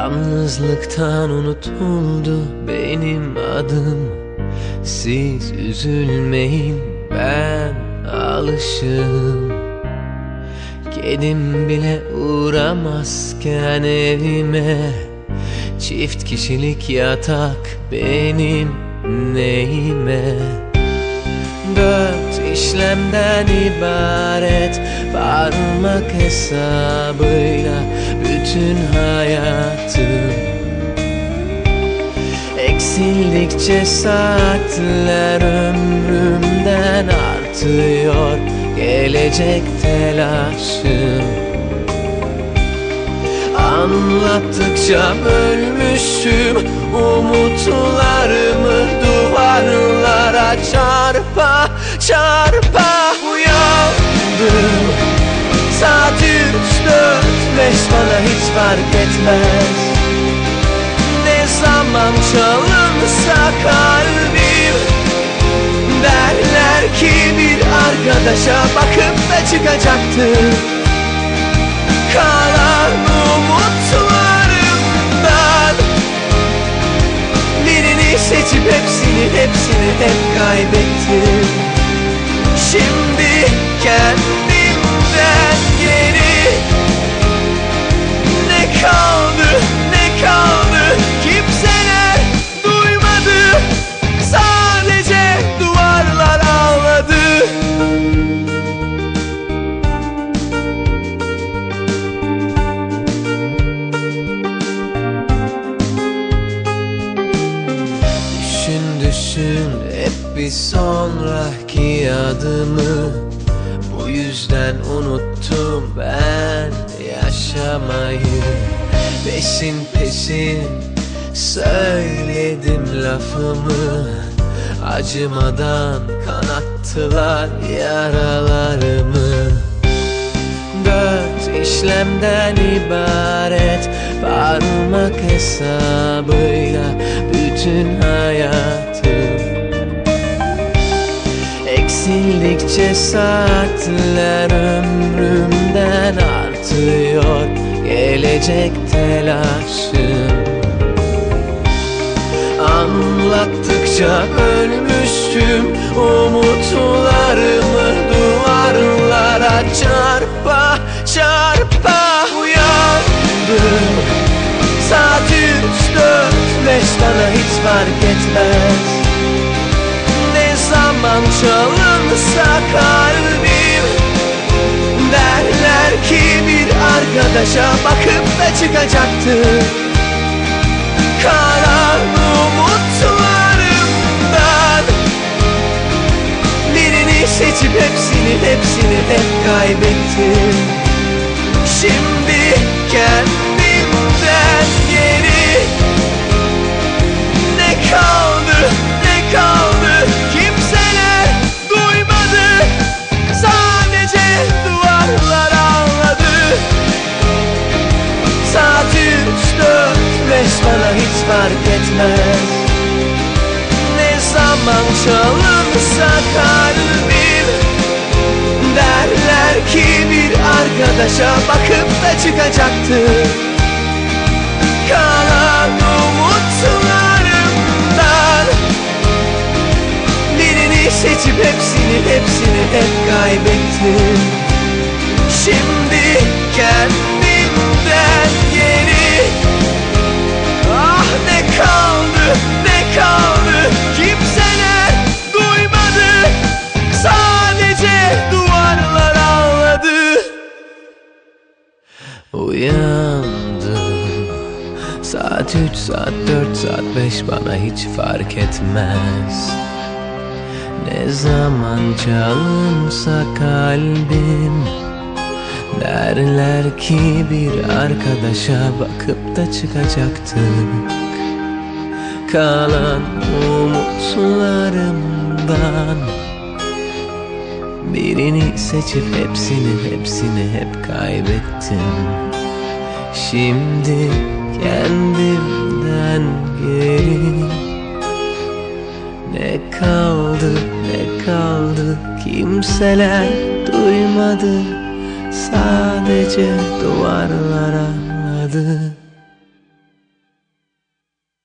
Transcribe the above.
Yalnızlıktan unutuldu benim adım. Siz üzülmeyin ben alışım Kedim bile uğramazken evime Çift kişilik yatak benim neyime? Dört işlemden ibaret Parmak hesabıyla bütün hayatım Eksildikçe saatler ömrümden artıyor. Gelecek telaşım Anlattıkça bölmüşüm Umutlarımı duvarlara çarpa çarpa Uyandım. Saat üç dört beş bana hiç fark etmez zaman çalınsa kalbim. Derler ki bir arkadaşa bakıp da çıkacaktı. Kalan umutlarımdan Birini seçip hepsini hepsini hep kaybettim Şimdi Düşün hep bir sonraki adımı. Bu yüzden unuttum ben yaşamayı. Peşin peşin söyledim lafımı. Acımadan kanattılar yaralarımı. Dört işlemden ibaret Parmak hesabıyla bütün hayatım Eksildikçe saatler ömrümden artıyor. Gelecek telaşım. Anlattıkça ölmüştüm. Umutlarımı duvarlara çarpa çarpa Uyandım Saat üç dört beş bana hiç fark etmez. Ne zaman çalınsa kalbim Derler ki bir arkadaşa bakıp da çıkacaktı. Kalan umutlarımdan Birini seçip hepsini hepsini hep kaybettim. Şimdi beş bana hiç fark etmez. Ne zaman çalınsa kalbim Derler ki bir arkadaşa bakıp da çıkacaktı Kalan umutlarımdan Birini seçip hepsini hepsini hep kaybettim. Şimdi kendimden Uyandım Saat üç, saat dört, saat beş bana hiç fark etmez. Ne zaman çalınsa kalbim Derler ki bir arkadaşa bakıp da çıkacaktık. Kalan umutlarımdan Birini seçip hepsini hepsini hep kaybettim. Şimdi kendimden geri. Ne kaldı ne kaldı? Kimseler duymadı. Sadece duvarlar ağladı